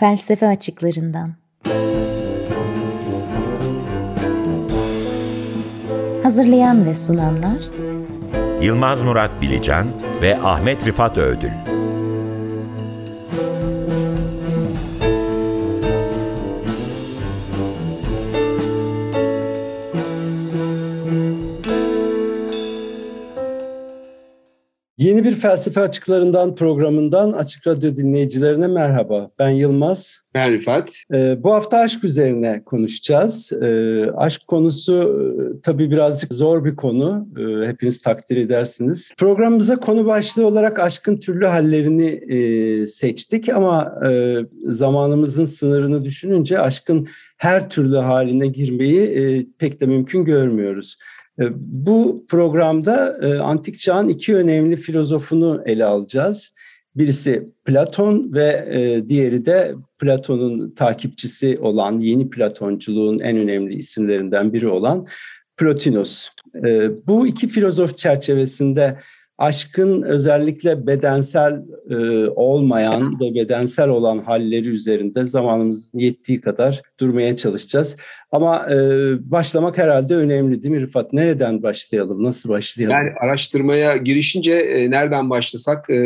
Felsefe açıklarından. Hazırlayan ve sunanlar Yılmaz Murat Bilecan ve Ahmet Rifat Ödül. Yeni bir felsefe açıklarından programından Açık Radyo dinleyicilerine merhaba. Ben Yılmaz. Ben Rifat. Ee, bu hafta aşk üzerine konuşacağız. Ee, aşk konusu e, tabii birazcık zor bir konu. Ee, hepiniz takdir edersiniz. Programımıza konu başlığı olarak aşkın türlü hallerini e, seçtik ama e, zamanımızın sınırını düşününce aşkın her türlü haline girmeyi e, pek de mümkün görmüyoruz. E, bu programda e, antik çağın iki önemli filozofunu ele alacağız. Birisi Platon ve e, diğeri de Platon'un takipçisi olan, yeni Platonculuğun en önemli isimlerinden biri olan Plotinos. Bu iki filozof çerçevesinde aşkın özellikle bedensel e, olmayan ve bedensel olan halleri üzerinde zamanımızın yettiği kadar durmaya çalışacağız. Ama e, başlamak herhalde önemli değil mi Rıfat? Nereden başlayalım? Nasıl başlayalım? Yani araştırmaya girişince e, nereden başlasak, e,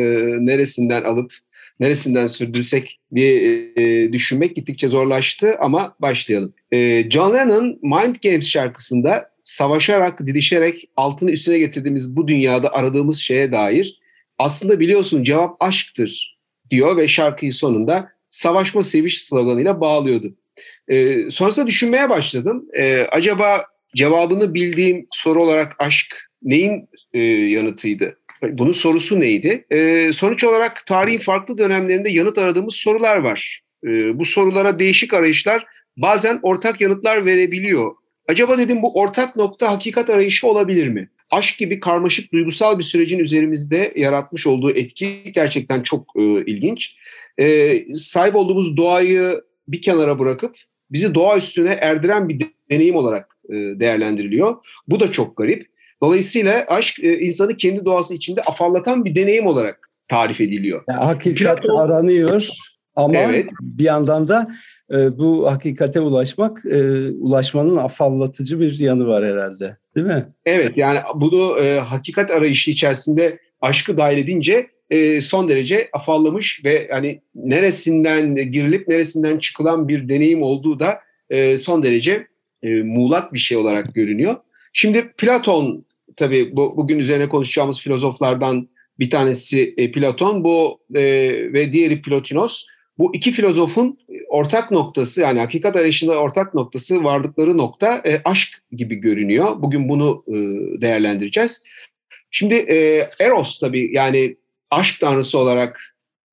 neresinden alıp neresinden sürdürsek diye e, düşünmek gittikçe zorlaştı ama başlayalım. E, John Lennon Mind Games şarkısında savaşarak, didişerek altını üstüne getirdiğimiz bu dünyada aradığımız şeye dair aslında biliyorsun cevap aşktır diyor ve şarkıyı sonunda savaşma seviş sloganıyla bağlıyordu. Ee, sonrasında düşünmeye başladım. Ee, acaba cevabını bildiğim soru olarak aşk neyin e, yanıtıydı? Bunun sorusu neydi? Ee, sonuç olarak tarihin farklı dönemlerinde yanıt aradığımız sorular var. Ee, bu sorulara değişik arayışlar bazen ortak yanıtlar verebiliyor. Acaba dedim bu ortak nokta hakikat arayışı olabilir mi? Aşk gibi karmaşık duygusal bir sürecin üzerimizde yaratmış olduğu etki gerçekten çok e, ilginç. E, sahip olduğumuz doğayı bir kenara bırakıp bizi doğa üstüne erdiren bir deneyim olarak e, değerlendiriliyor. Bu da çok garip. Dolayısıyla aşk e, insanı kendi doğası içinde afallatan bir deneyim olarak tarif ediliyor. Yani hakikat Platon, aranıyor ama evet. bir yandan da e, bu hakikate ulaşmak, e, ulaşmanın afallatıcı bir yanı var herhalde. Değil mi? Evet yani bunu e, hakikat arayışı içerisinde aşkı dahil edince e, son derece afallamış ve hani neresinden girilip neresinden çıkılan bir deneyim olduğu da son derece e, muğlak bir şey olarak görünüyor. Şimdi Platon tabii bu, bugün üzerine konuşacağımız filozoflardan bir tanesi Platon bu ve diğeri Plotinos. Bu iki filozofun ortak noktası yani hakikat arayışında ortak noktası vardıkları nokta e, aşk gibi görünüyor. Bugün bunu e, değerlendireceğiz. Şimdi e, Eros tabii yani aşk tanrısı olarak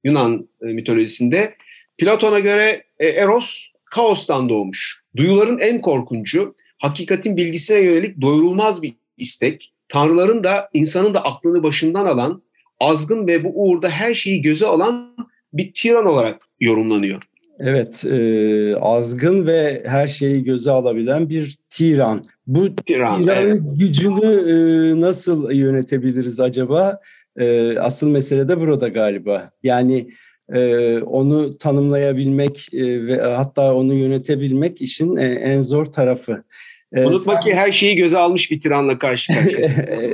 Yunan e, mitolojisinde Platon'a göre e, Eros kaostan doğmuş. Duyuların en korkuncu, hakikatin bilgisine yönelik doyurulmaz bir istek. Tanrıların da insanın da aklını başından alan, azgın ve bu uğurda her şeyi göze alan bir tiran olarak yorumlanıyor. Evet, e, azgın ve her şeyi göze alabilen bir tiran. Bu tiran, tiranın evet. gücünü e, nasıl yönetebiliriz acaba? E, asıl mesele de burada galiba. Yani e, onu tanımlayabilmek e, ve hatta onu yönetebilmek işin e, en zor tarafı. E, Unutma sen... ki her şeyi göze almış bir tiranla karşı karşıya.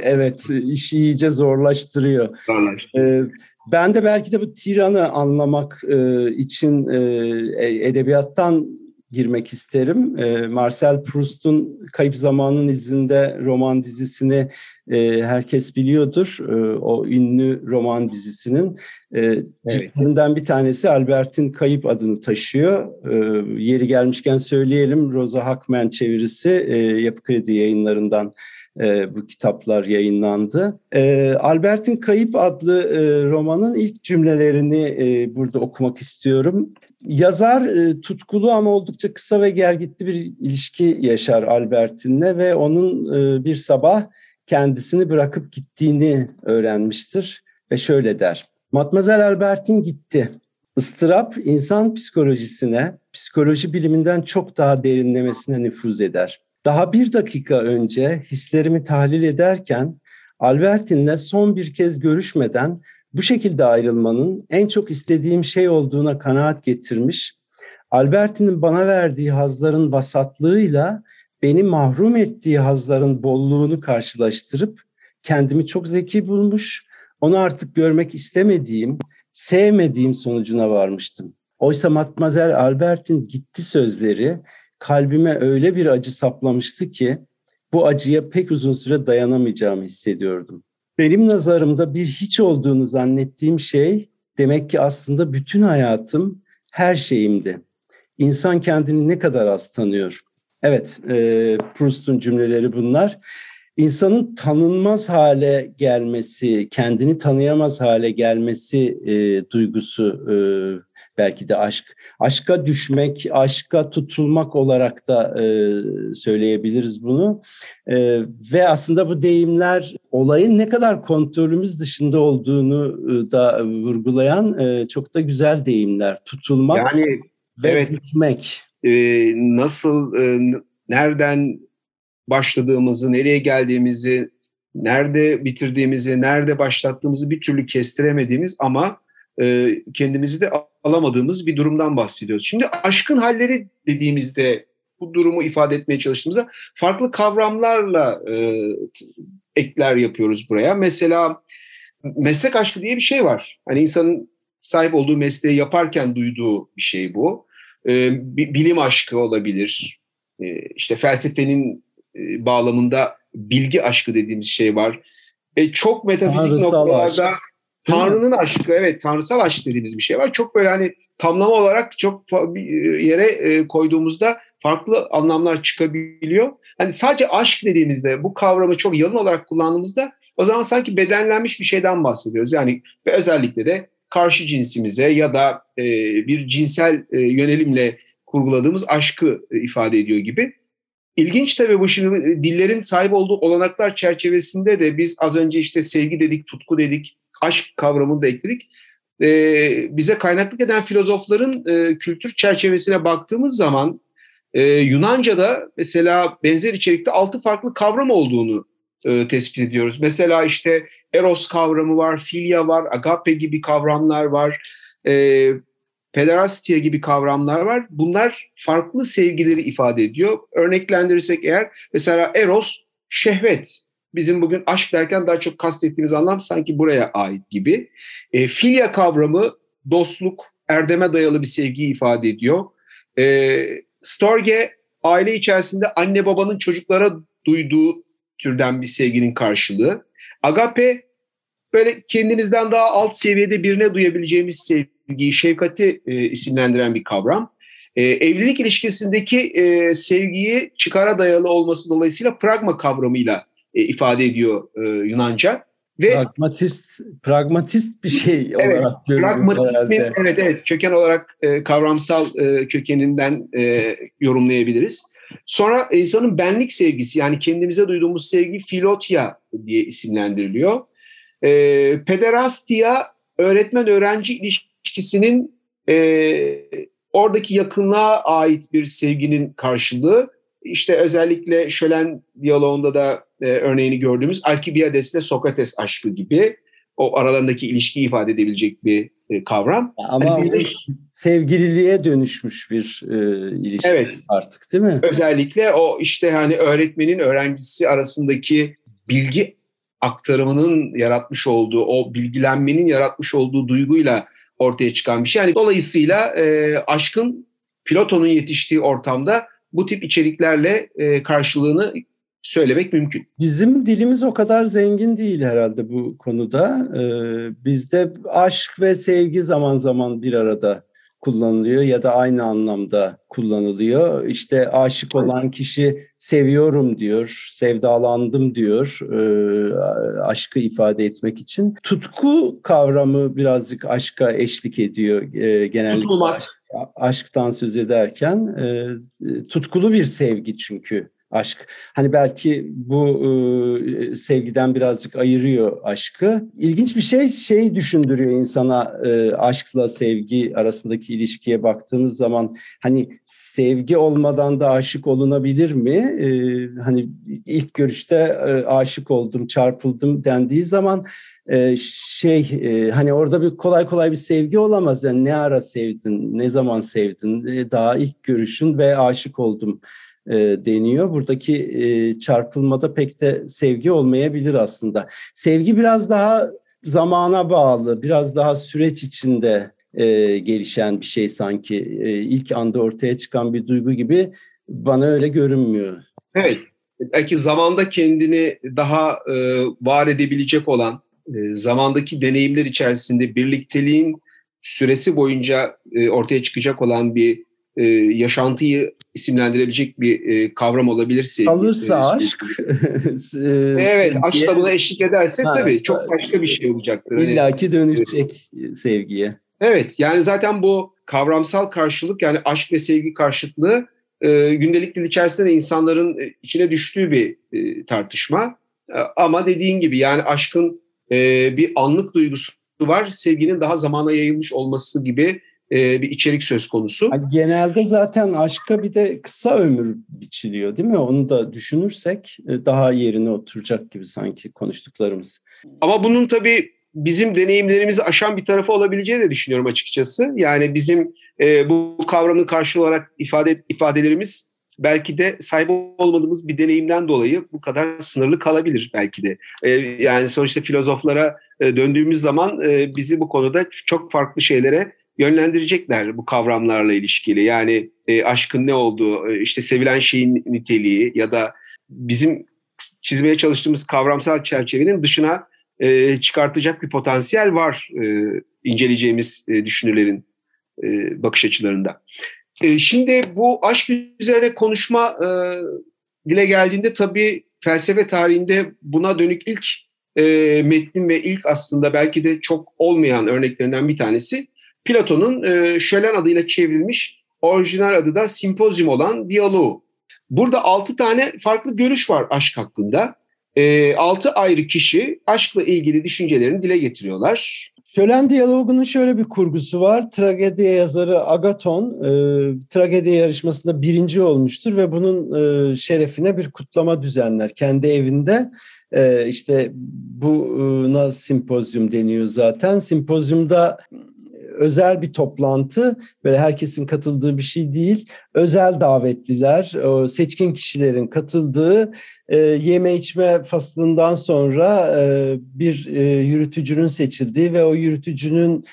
evet, işi iyice zorlaştırıyor. Zorlaştırıyor. E, ben de belki de bu tiranı anlamak e, için e, e, edebiyattan girmek isterim. E, Marcel Proust'un Kayıp Zamanın İzinde roman dizisini e, herkes biliyordur. E, o ünlü roman dizisinin e, evet. bir tanesi Albert'in Kayıp adını taşıyor. E, yeri gelmişken söyleyelim Rosa Hackman çevirisi e, Yapı Kredi yayınlarından e, bu kitaplar yayınlandı. E, Albert'in Kayıp adlı e, romanın ilk cümlelerini e, burada okumak istiyorum. Yazar e, tutkulu ama oldukça kısa ve gelgitli bir ilişki yaşar Albertin'le ve onun e, bir sabah kendisini bırakıp gittiğini öğrenmiştir ve şöyle der. Matmazel Albertin gitti. Istırap insan psikolojisine, psikoloji biliminden çok daha derinlemesine nüfuz eder. Daha bir dakika önce hislerimi tahlil ederken Albertin'le son bir kez görüşmeden bu şekilde ayrılmanın en çok istediğim şey olduğuna kanaat getirmiş. Alberti'nin bana verdiği hazların vasatlığıyla beni mahrum ettiği hazların bolluğunu karşılaştırıp kendimi çok zeki bulmuş, onu artık görmek istemediğim, sevmediğim sonucuna varmıştım. Oysa Matmazel Albert'in gitti sözleri kalbime öyle bir acı saplamıştı ki bu acıya pek uzun süre dayanamayacağımı hissediyordum. Benim nazarımda bir hiç olduğunu zannettiğim şey demek ki aslında bütün hayatım, her şeyimdi. İnsan kendini ne kadar az tanıyor. Evet, e, Proust'un cümleleri bunlar. İnsanın tanınmaz hale gelmesi, kendini tanıyamaz hale gelmesi e, duygusu e, belki de aşk. Aşka düşmek, aşka tutulmak olarak da e, söyleyebiliriz bunu. E, ve aslında bu deyimler olayın ne kadar kontrolümüz dışında olduğunu e, da vurgulayan e, çok da güzel deyimler. Tutulmak yani, ve evet. düşmek. E, nasıl, e, nereden başladığımızı, nereye geldiğimizi, nerede bitirdiğimizi, nerede başlattığımızı bir türlü kestiremediğimiz ama e, kendimizi de alamadığımız bir durumdan bahsediyoruz. Şimdi aşkın halleri dediğimizde bu durumu ifade etmeye çalıştığımızda farklı kavramlarla e, ekler yapıyoruz buraya. Mesela meslek aşkı diye bir şey var. Hani insanın sahip olduğu mesleği yaparken duyduğu bir şey bu. E, bilim aşkı olabilir. E, işte felsefenin bağlamında bilgi aşkı dediğimiz şey var. E, çok metafizik Tanrısal noktalarda aşk. Tanrı'nın aşkı, evet tanrısal aşk dediğimiz bir şey var. Çok böyle hani tamlama olarak çok bir yere e, koyduğumuzda farklı anlamlar çıkabiliyor. Hani sadece aşk dediğimizde bu kavramı çok yalın olarak kullandığımızda o zaman sanki bedenlenmiş bir şeyden bahsediyoruz. Yani ve özellikle de karşı cinsimize ya da e, bir cinsel e, yönelimle kurguladığımız aşkı e, ifade ediyor gibi. İlginç tabii bu şimdi e, dillerin sahip olduğu olanaklar çerçevesinde de biz az önce işte sevgi dedik, tutku dedik, aşk kavramını da ekledik. Ee, bize kaynaklık eden filozofların e, kültür çerçevesine baktığımız zaman e, Yunanca'da mesela benzer içerikte altı farklı kavram olduğunu e, tespit ediyoruz. Mesela işte eros kavramı var, filya var, agape gibi kavramlar var. E, pederastia gibi kavramlar var. Bunlar farklı sevgileri ifade ediyor. Örneklendirirsek eğer mesela eros şehvet. Bizim bugün aşk derken daha çok kastettiğimiz anlam sanki buraya ait gibi. E, filya kavramı dostluk, erdeme dayalı bir sevgiyi ifade ediyor. E, storge aile içerisinde anne babanın çocuklara duyduğu türden bir sevginin karşılığı. Agape böyle kendinizden daha alt seviyede birine duyabileceğimiz sevgi sevgiyi, şefkati e, isimlendiren bir kavram. E, evlilik ilişkisindeki e, sevgiyi çıkara dayalı olması dolayısıyla pragma kavramıyla e, ifade ediyor e, Yunanca. Ve pragmatist pragmatist bir şey evet, olarak pragmatizmin evet evet köken olarak e, kavramsal e, kökeninden e, yorumlayabiliriz. Sonra insanın benlik sevgisi yani kendimize duyduğumuz sevgi filotia diye isimlendiriliyor. E, pederastia öğretmen öğrenci ilişkisi ilişkisinin e, oradaki yakınlığa ait bir sevginin karşılığı. İşte özellikle Şölen diyaloğunda da e, örneğini gördüğümüz Alkibiades ile Sokrates aşkı gibi o aralarındaki ilişkiyi ifade edebilecek bir e, kavram. Ama yani bizde... sevgililiğe dönüşmüş bir e, ilişki evet. artık değil mi? Özellikle o işte hani öğretmenin öğrencisi arasındaki bilgi aktarımının yaratmış olduğu, o bilgilenmenin yaratmış olduğu duyguyla ortaya çıkan bir şey. Yani dolayısıyla e, aşkın Platon'un yetiştiği ortamda bu tip içeriklerle e, karşılığını söylemek mümkün. Bizim dilimiz o kadar zengin değil herhalde bu konuda. Ee, bizde aşk ve sevgi zaman zaman bir arada kullanılıyor ya da aynı anlamda kullanılıyor. İşte aşık olan kişi seviyorum diyor, sevdalandım diyor e, aşkı ifade etmek için. Tutku kavramı birazcık aşka eşlik ediyor e, genellikle. Tutulmak. Aşktan söz ederken e, tutkulu bir sevgi çünkü aşk. Hani belki bu e, sevgiden birazcık ayırıyor aşkı. İlginç bir şey şey düşündürüyor insana e, aşkla sevgi arasındaki ilişkiye baktığımız zaman hani sevgi olmadan da aşık olunabilir mi? E, hani ilk görüşte e, aşık oldum, çarpıldım dendiği zaman e, şey e, hani orada bir kolay kolay bir sevgi olamaz. Yani ne ara sevdin, ne zaman sevdin, e, daha ilk görüşün ve aşık oldum e, deniyor. Buradaki e, çarpılmada pek de sevgi olmayabilir aslında. Sevgi biraz daha zamana bağlı, biraz daha süreç içinde e, gelişen bir şey sanki. E, ilk anda ortaya çıkan bir duygu gibi bana öyle görünmüyor. Evet, belki zamanda kendini daha e, var edebilecek olan, e, zamandaki deneyimler içerisinde birlikteliğin süresi boyunca e, ortaya çıkacak olan bir e, yaşantıyı isimlendirebilecek bir e, kavram olabilir sevgi. Kalırsa evet, aşk da buna eşlik ederse ha, tabii çok başka bir şey olacaktır. Hani İlla ki dönüşecek sevgiye. Evet, yani zaten bu kavramsal karşılık yani aşk ve sevgi karşıtlığı e, gündelik dil içerisinde de insanların e, içine düştüğü bir e, tartışma. E, ama dediğin gibi yani aşkın e, bir anlık duygusu var, sevginin daha zamana yayılmış olması gibi e, bir içerik söz konusu. Genelde zaten aşka bir de kısa ömür biçiliyor değil mi? Onu da düşünürsek e, daha yerine oturacak gibi sanki konuştuklarımız. Ama bunun tabii bizim deneyimlerimizi aşan bir tarafı olabileceğini de düşünüyorum açıkçası. Yani bizim e, bu kavramın karşı olarak ifade ifadelerimiz belki de sahip olmadığımız bir deneyimden dolayı bu kadar sınırlı kalabilir belki de. E, yani sonuçta filozoflara e, döndüğümüz zaman e, bizi bu konuda çok farklı şeylere yönlendirecekler bu kavramlarla ilişkili. Yani e, aşkın ne olduğu, e, işte sevilen şeyin niteliği ya da bizim çizmeye çalıştığımız kavramsal çerçevenin dışına e, çıkartacak bir potansiyel var e, inceleyeceğimiz e, düşünürlerin e, bakış açılarında. E, şimdi bu aşk üzerine konuşma e, dile geldiğinde tabii felsefe tarihinde buna dönük ilk e, metnin ve ilk aslında belki de çok olmayan örneklerinden bir tanesi Platon'un e, Şölen adıyla çevrilmiş orijinal adı da Simpozyum olan diyaloğu. Burada altı tane farklı görüş var aşk hakkında. E, altı ayrı kişi aşkla ilgili düşüncelerini dile getiriyorlar. Şölen diyalogunun şöyle bir kurgusu var. Tragedi yazarı Agaton e, tragedi yarışmasında birinci olmuştur ve bunun e, şerefine bir kutlama düzenler kendi evinde. E, işte buna simpozyum deniyor zaten. Simpozyumda özel bir toplantı, böyle herkesin katıldığı bir şey değil. Özel davetliler, seçkin kişilerin katıldığı e, yeme içme faslından sonra e, bir e, yürütücünün seçildiği ve o yürütücünün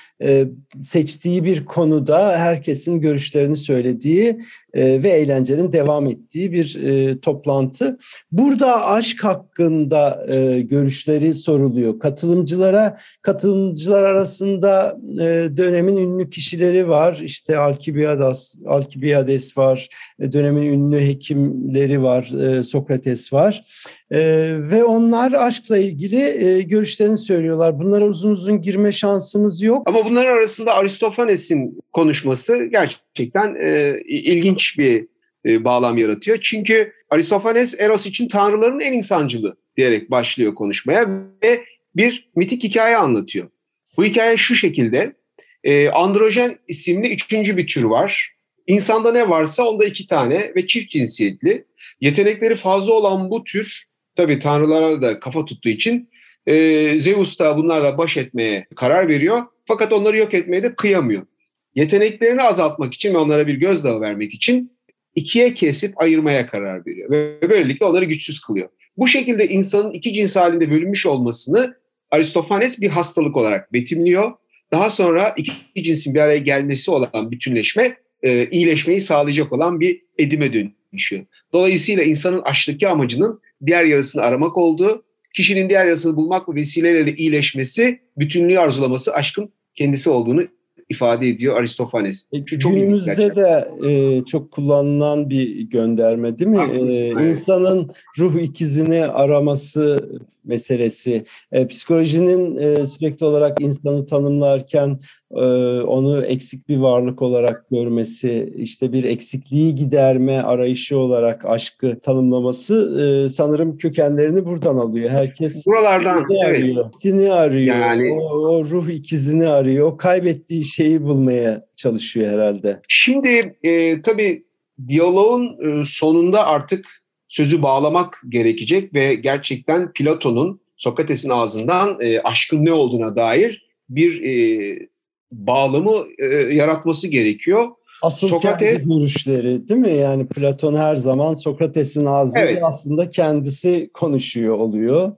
seçtiği bir konuda herkesin görüşlerini söylediği e, ve eğlencenin devam ettiği bir e, toplantı. Burada aşk hakkında e, görüşleri soruluyor. Katılımcılara, katılımcılar arasında e, dönemin ünlü kişileri var. İşte Alkibiades, Alkibiades var, e, dönemin ünlü hekimleri var, e, Sokrates var. E, ve onlar aşkla ilgili e, görüşlerini söylüyorlar. Bunlara uzun uzun girme şansımız yok. Ama bunların arasında Aristofanes'in konuşması gerçekten e, ilginç bir e, bağlam yaratıyor. Çünkü Aristofanes Eros için tanrıların en insancılı diyerek başlıyor konuşmaya ve bir mitik hikaye anlatıyor. Bu hikaye şu şekilde. E, androjen isimli üçüncü bir tür var. İnsanda ne varsa onda iki tane ve çift cinsiyetli. Yetenekleri fazla olan bu tür tabii tanrılara da kafa tuttuğu için e, Zeus da bunlarla baş etmeye karar veriyor. Fakat onları yok etmeye de kıyamıyor. Yeteneklerini azaltmak için ve onlara bir gözdağı vermek için ikiye kesip ayırmaya karar veriyor. Ve böylelikle onları güçsüz kılıyor. Bu şekilde insanın iki cins halinde bölünmüş olmasını Aristofanes bir hastalık olarak betimliyor. Daha sonra iki cinsin bir araya gelmesi olan bütünleşme e, iyileşmeyi sağlayacak olan bir edime dönüşüyor. Dolayısıyla insanın aşktaki amacının diğer yarısını aramak olduğu, kişinin diğer yarısını bulmak ve vesileyle iyileşmesi, bütünlüğü arzulaması aşkın kendisi olduğunu ifade ediyor Aristofanes. E, Şu çok Günümüzde de e, çok kullanılan bir gönderme değil mi? Haklısın, e, evet. İnsanın ruh ikizini araması meselesi. E, psikolojinin e, sürekli olarak insanı tanımlarken e, onu eksik bir varlık olarak görmesi, işte bir eksikliği giderme arayışı olarak aşkı tanımlaması e, sanırım kökenlerini buradan alıyor. Herkes buralardan arıyor, evet. arıyor, yani, o, o ruh ikizini arıyor, o kaybettiği şeyi bulmaya çalışıyor herhalde. Şimdi e, tabii diyaloğun e, sonunda artık sözü bağlamak gerekecek ve gerçekten Platon'un Sokrates'in ağzından e, aşkın ne olduğuna dair bir e, bağlamı e, yaratması gerekiyor. Asıl Sokrates, kendi görüşleri değil mi? Yani Platon her zaman Sokrates'in ağzıyla evet. aslında kendisi konuşuyor oluyor.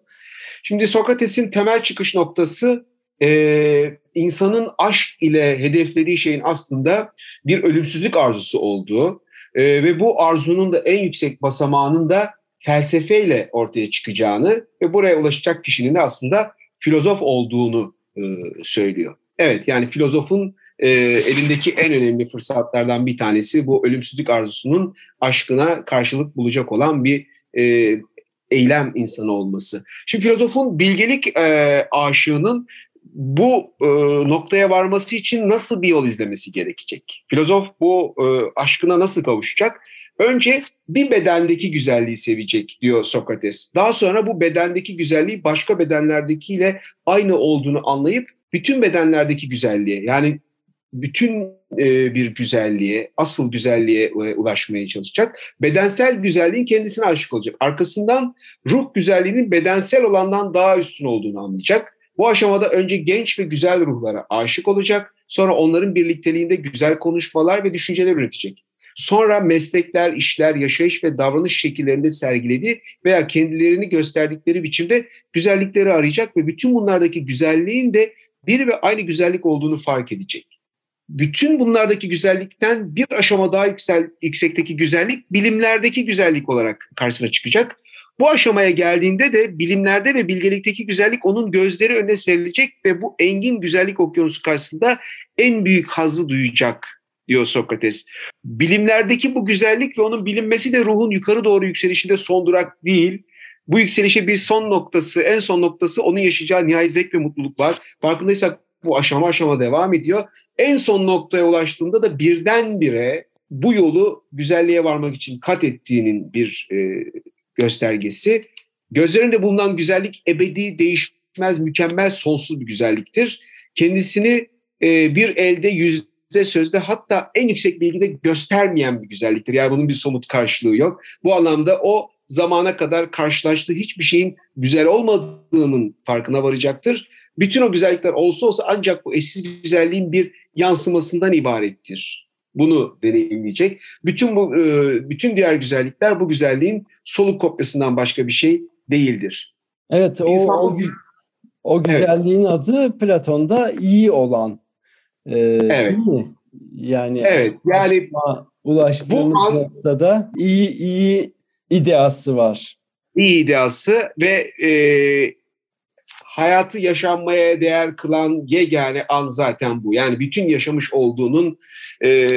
Şimdi Sokrates'in temel çıkış noktası e, insanın aşk ile hedeflediği şeyin aslında bir ölümsüzlük arzusu olduğu e, ve bu arzunun da en yüksek basamağının da felsefeyle ortaya çıkacağını ve buraya ulaşacak kişinin de aslında filozof olduğunu e, söylüyor. Evet yani filozofun e, elindeki en önemli fırsatlardan bir tanesi bu ölümsüzlük arzusunun aşkına karşılık bulacak olan bir e, eylem insanı olması. Şimdi filozofun bilgelik e, aşığının bu e, noktaya varması için nasıl bir yol izlemesi gerekecek? Filozof bu e, aşkına nasıl kavuşacak? Önce bir bedendeki güzelliği sevecek diyor Sokrates. Daha sonra bu bedendeki güzelliği başka bedenlerdekiyle aynı olduğunu anlayıp bütün bedenlerdeki güzelliğe yani bütün e, bir güzelliğe, asıl güzelliğe e, ulaşmaya çalışacak. Bedensel güzelliğin kendisine aşık olacak. Arkasından ruh güzelliğinin bedensel olandan daha üstün olduğunu anlayacak. Bu aşamada önce genç ve güzel ruhlara aşık olacak. Sonra onların birlikteliğinde güzel konuşmalar ve düşünceler üretecek. Sonra meslekler, işler, yaşayış ve davranış şekillerinde sergilediği veya kendilerini gösterdikleri biçimde güzellikleri arayacak ve bütün bunlardaki güzelliğin de bir ve aynı güzellik olduğunu fark edecek. Bütün bunlardaki güzellikten bir aşama daha yüksel, yüksekteki güzellik bilimlerdeki güzellik olarak karşısına çıkacak. Bu aşamaya geldiğinde de bilimlerde ve bilgelikteki güzellik onun gözleri önüne serilecek ve bu engin güzellik okyanusu karşısında en büyük hazzı duyacak diyor Sokrates. Bilimlerdeki bu güzellik ve onun bilinmesi de ruhun yukarı doğru yükselişinde son durak değil. Bu yükselişe bir son noktası, en son noktası onun yaşayacağı nihai zevk ve mutluluk var. Farkındaysak bu aşama aşama devam ediyor. En son noktaya ulaştığında da birdenbire bu yolu güzelliğe varmak için kat ettiğinin bir e, göstergesi. Gözlerinde bulunan güzellik ebedi, değişmez, mükemmel, sonsuz bir güzelliktir. Kendisini e, bir elde, yüzde, sözde hatta en yüksek bilgide göstermeyen bir güzelliktir. Yani bunun bir somut karşılığı yok. Bu anlamda o zamana kadar karşılaştığı hiçbir şeyin güzel olmadığının farkına varacaktır. Bütün o güzellikler olsa olsa ancak bu eşsiz güzelliğin bir yansımasından ibarettir. Bunu deneyimleyecek. Bütün bu e, bütün diğer güzellikler bu güzelliğin soluk kopyasından başka bir şey değildir. Evet o, İnsan, o, o güzelliğin evet. adı Platon'da iyi olan. Ee, evet. Değil mi? Yani evet yani ulaştığımız bu an, noktada iyi iyi ideası var. İyi ideası ve e, hayatı yaşanmaya değer kılan yegane an zaten bu. Yani bütün yaşamış olduğunun e,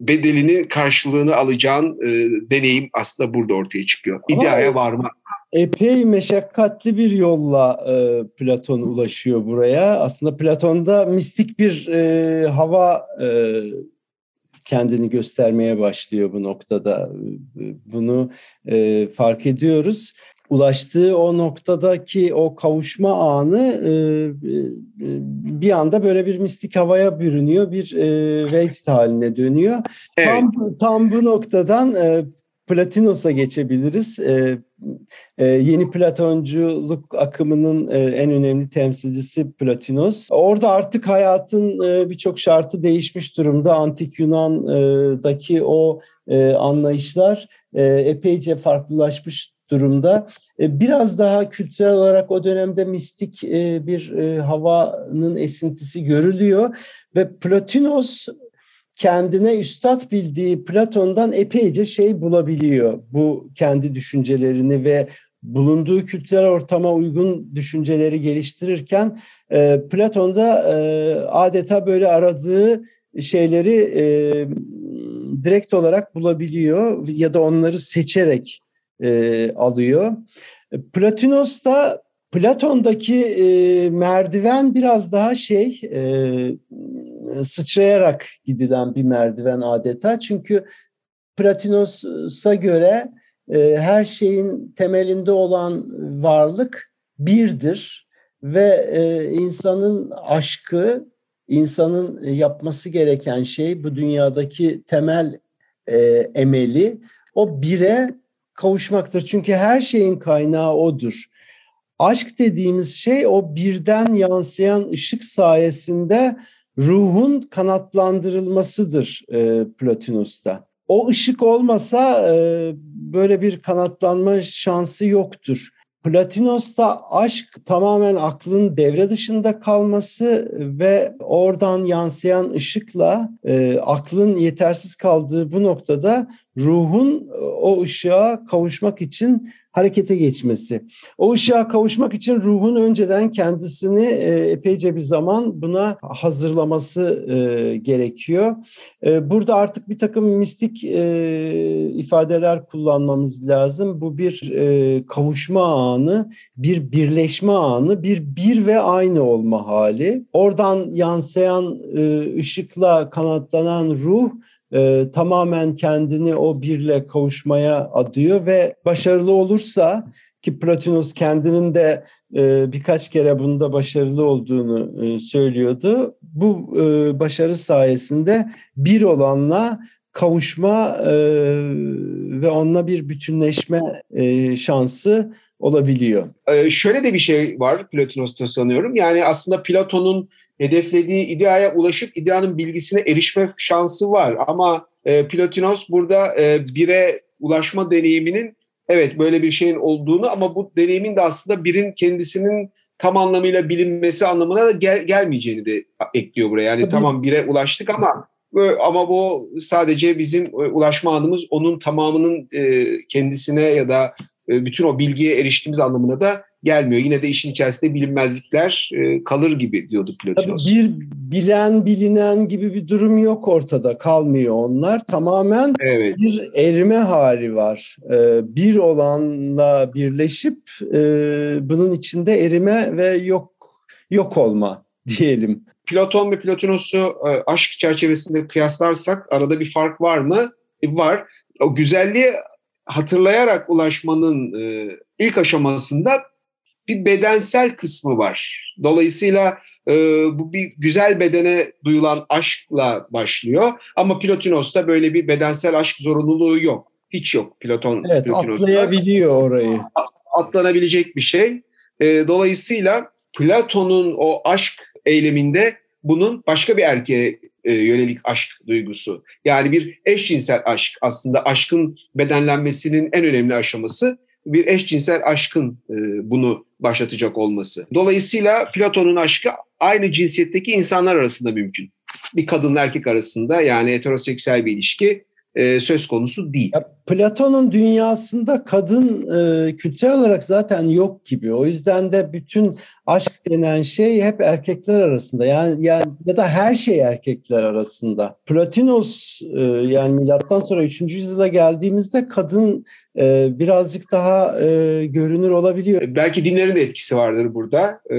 bedelini, karşılığını alacağın e, deneyim aslında burada ortaya çıkıyor. İdeaya varma. Epey meşakkatli bir yolla e, Platon ulaşıyor buraya. Aslında Platon'da mistik bir e, hava e, kendini göstermeye başlıyor bu noktada. Bunu e, fark ediyoruz ulaştığı o noktadaki o kavuşma anı e, e, bir anda böyle bir mistik havaya bürünüyor, bir e, haline dönüyor. Evet. Tam tam bu noktadan e, Platinos'a geçebiliriz. E, e, yeni Platonculuk akımının e, en önemli temsilcisi Platinos. Orada artık hayatın e, birçok şartı değişmiş durumda. Antik Yunan'daki o e, anlayışlar e, epeyce farklılaşmış durumda. E, biraz daha kültürel olarak o dönemde mistik e, bir e, havanın esintisi görülüyor ve Platinos kendine üstad bildiği Platon'dan epeyce şey bulabiliyor. Bu kendi düşüncelerini ve bulunduğu kültürel ortama uygun düşünceleri geliştirirken Platon'da adeta böyle aradığı şeyleri direkt olarak bulabiliyor ya da onları seçerek e, alıyor. Platinos da Platon'daki e, merdiven biraz daha şey e, sıçrayarak gidilen bir merdiven adeta. Çünkü Platinos'a göre e, her şeyin temelinde olan varlık birdir ve e, insanın aşkı, insanın yapması gereken şey bu dünyadaki temel e, emeli o bire kavuşmaktır. Çünkü her şeyin kaynağı odur. Aşk dediğimiz şey o birden yansıyan ışık sayesinde ruhun kanatlandırılmasıdır e, Plotinus'ta. O ışık olmasa e, böyle bir kanatlanma şansı yoktur. Platinos'ta aşk tamamen aklın devre dışında kalması ve oradan yansıyan ışıkla e, aklın yetersiz kaldığı bu noktada ruhun o ışığa kavuşmak için harekete geçmesi. O ışığa kavuşmak için ruhun önceden kendisini e, epeyce bir zaman buna hazırlaması e, gerekiyor. E, burada artık bir takım mistik ifadeler kullanmamız lazım. Bu bir kavuşma anı, bir birleşme anı, bir bir ve aynı olma hali. Oradan yansıyan ışıkla kanatlanan ruh e, tamamen kendini o birle kavuşmaya adıyor ve başarılı olursa ki Plotinus kendinin de e, birkaç kere bunda başarılı olduğunu e, söylüyordu. Bu e, başarı sayesinde bir olanla kavuşma e, ve onunla bir bütünleşme e, şansı olabiliyor. Ee, şöyle de bir şey var Platonos'ta sanıyorum. Yani aslında Platon'un hedeflediği ideaya ulaşıp ideanın bilgisine erişme şansı var. Ama e, Plotinos burada e, bire ulaşma deneyiminin evet böyle bir şeyin olduğunu ama bu deneyimin de aslında birin kendisinin tam anlamıyla bilinmesi anlamına da gel, gelmeyeceğini de ekliyor buraya. Yani Tabii. tamam bire ulaştık ama ama bu sadece bizim e, ulaşma anımız onun tamamının e, kendisine ya da e, bütün o bilgiye eriştiğimiz anlamına da gelmiyor. Yine de işin içerisinde bilinmezlikler e, kalır gibi diyordu Plotinos. Tabii bir bilen bilinen gibi bir durum yok ortada kalmıyor onlar. Tamamen evet. bir erime hali var. E, bir olanla birleşip bunun içinde erime ve yok yok olma diyelim. Platon ve Plotinos'u aşk çerçevesinde kıyaslarsak arada bir fark var mı? Var. O güzelliği hatırlayarak ulaşmanın e, ilk aşamasında bir bedensel kısmı var. Dolayısıyla e, bu bir güzel bedene duyulan aşkla başlıyor. Ama Plotinos'ta böyle bir bedensel aşk zorunluluğu yok. Hiç yok Platon. Evet Plotinos'ta. atlayabiliyor orayı. Atlanabilecek bir şey. E, dolayısıyla Platon'un o aşk eyleminde bunun başka bir erkeğe e, yönelik aşk duygusu. Yani bir eşcinsel aşk aslında aşkın bedenlenmesinin en önemli aşaması bir eşcinsel aşkın e, bunu başlatacak olması. Dolayısıyla Platon'un aşkı aynı cinsiyetteki insanlar arasında mümkün. Bir kadınla erkek arasında yani heteroseksüel bir ilişki e, söz konusu değil. Ya, Platon'un dünyasında kadın e, kültürel olarak zaten yok gibi. O yüzden de bütün aşk denen şey hep erkekler arasında. Yani, yani ya da her şey erkekler arasında. Platinos e, yani milattan sonra 3. yüzyıla geldiğimizde kadın e, birazcık daha e, görünür olabiliyor. Belki dinlerin de etkisi vardır burada. E,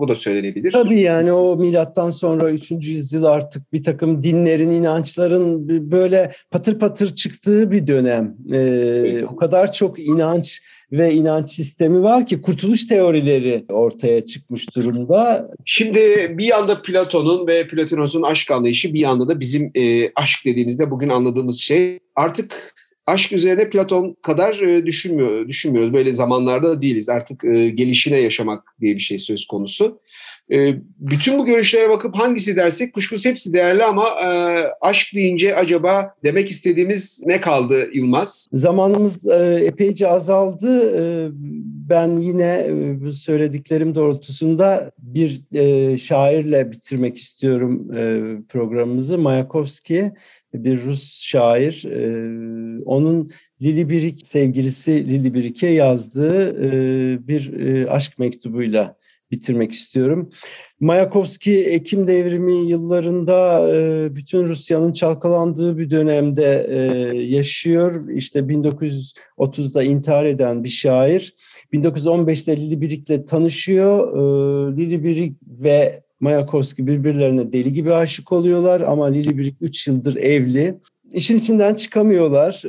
bu da söylenebilir. Tabii yani o milattan sonra 3. yüzyıl artık bir takım dinlerin, inançların böyle patır patır çıktığı bir dönem. Ee, evet. O kadar çok inanç ve inanç sistemi var ki kurtuluş teorileri ortaya çıkmış durumda. Şimdi bir yanda Platon'un ve Platonos'un aşk anlayışı bir yanda da bizim e, aşk dediğimizde bugün anladığımız şey artık aşk üzerine Platon kadar e, düşünmüyor, düşünmüyoruz. Böyle zamanlarda değiliz. Artık e, gelişine yaşamak diye bir şey söz konusu. E, bütün bu görüşlere bakıp hangisi dersek kuşkusuz hepsi değerli ama aşk deyince acaba demek istediğimiz ne kaldı Yılmaz? Zamanımız epeyce azaldı. Ben yine söylediklerim doğrultusunda bir şairle bitirmek istiyorum programımızı. Mayakovski bir Rus şair. E, onun Lili Birik sevgilisi Lili Birik'e yazdığı e, bir e, aşk mektubuyla bitirmek istiyorum. Mayakovski Ekim devrimi yıllarında e, bütün Rusya'nın çalkalandığı bir dönemde e, yaşıyor. İşte 1930'da intihar eden bir şair. 1915'te Lili Birik'le tanışıyor. E, Lili Birik ve Mayakovski birbirlerine deli gibi aşık oluyorlar ama Lili Birik 3 yıldır evli. İşin içinden çıkamıyorlar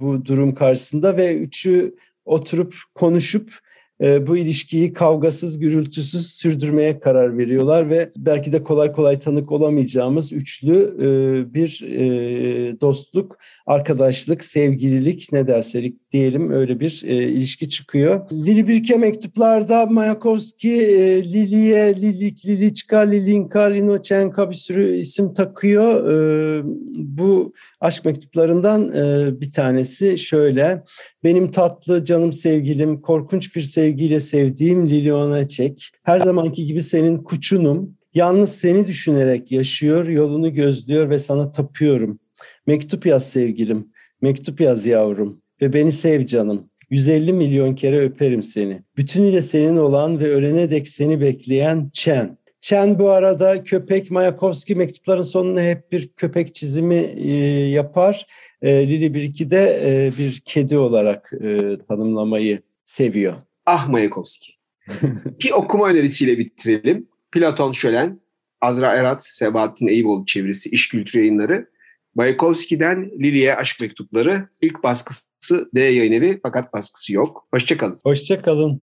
bu durum karşısında ve üçü oturup konuşup e, bu ilişkiyi kavgasız, gürültüsüz sürdürmeye karar veriyorlar ve belki de kolay kolay tanık olamayacağımız üçlü e, bir e, dostluk, arkadaşlık, sevgililik ne dersek diyelim öyle bir e, ilişki çıkıyor. Lili Birke mektuplarda Mayakovski e, Lili'ye Lilik, Liliçka, Lilinka, Linochenka bir sürü isim takıyor. Bu aşk mektuplarından bir tanesi şöyle. Benim tatlı canım sevgilim, korkunç bir sevgiyle sevdiğim Liliana Çek. Her zamanki gibi senin kuçunum. Yalnız seni düşünerek yaşıyor, yolunu gözlüyor ve sana tapıyorum. Mektup yaz sevgilim, mektup yaz yavrum ve beni sev canım. 150 milyon kere öperim seni. Bütünüyle senin olan ve ölene dek seni bekleyen Chen. Chen bu arada köpek Mayakovski mektupların sonuna hep bir köpek çizimi e, yapar. E, Lili Birki de e, bir kedi olarak e, tanımlamayı seviyor. Ah Mayakovski. bir okuma önerisiyle bitirelim. Platon Şölen, Azra Erat, Sebahattin Eyüboğlu çevirisi İş Kültürü Yayınları. Mayakovski'den Lili'ye Aşk Mektupları ilk baskısı D yayın evi fakat baskısı yok. Hoşçakalın. Hoşçakalın.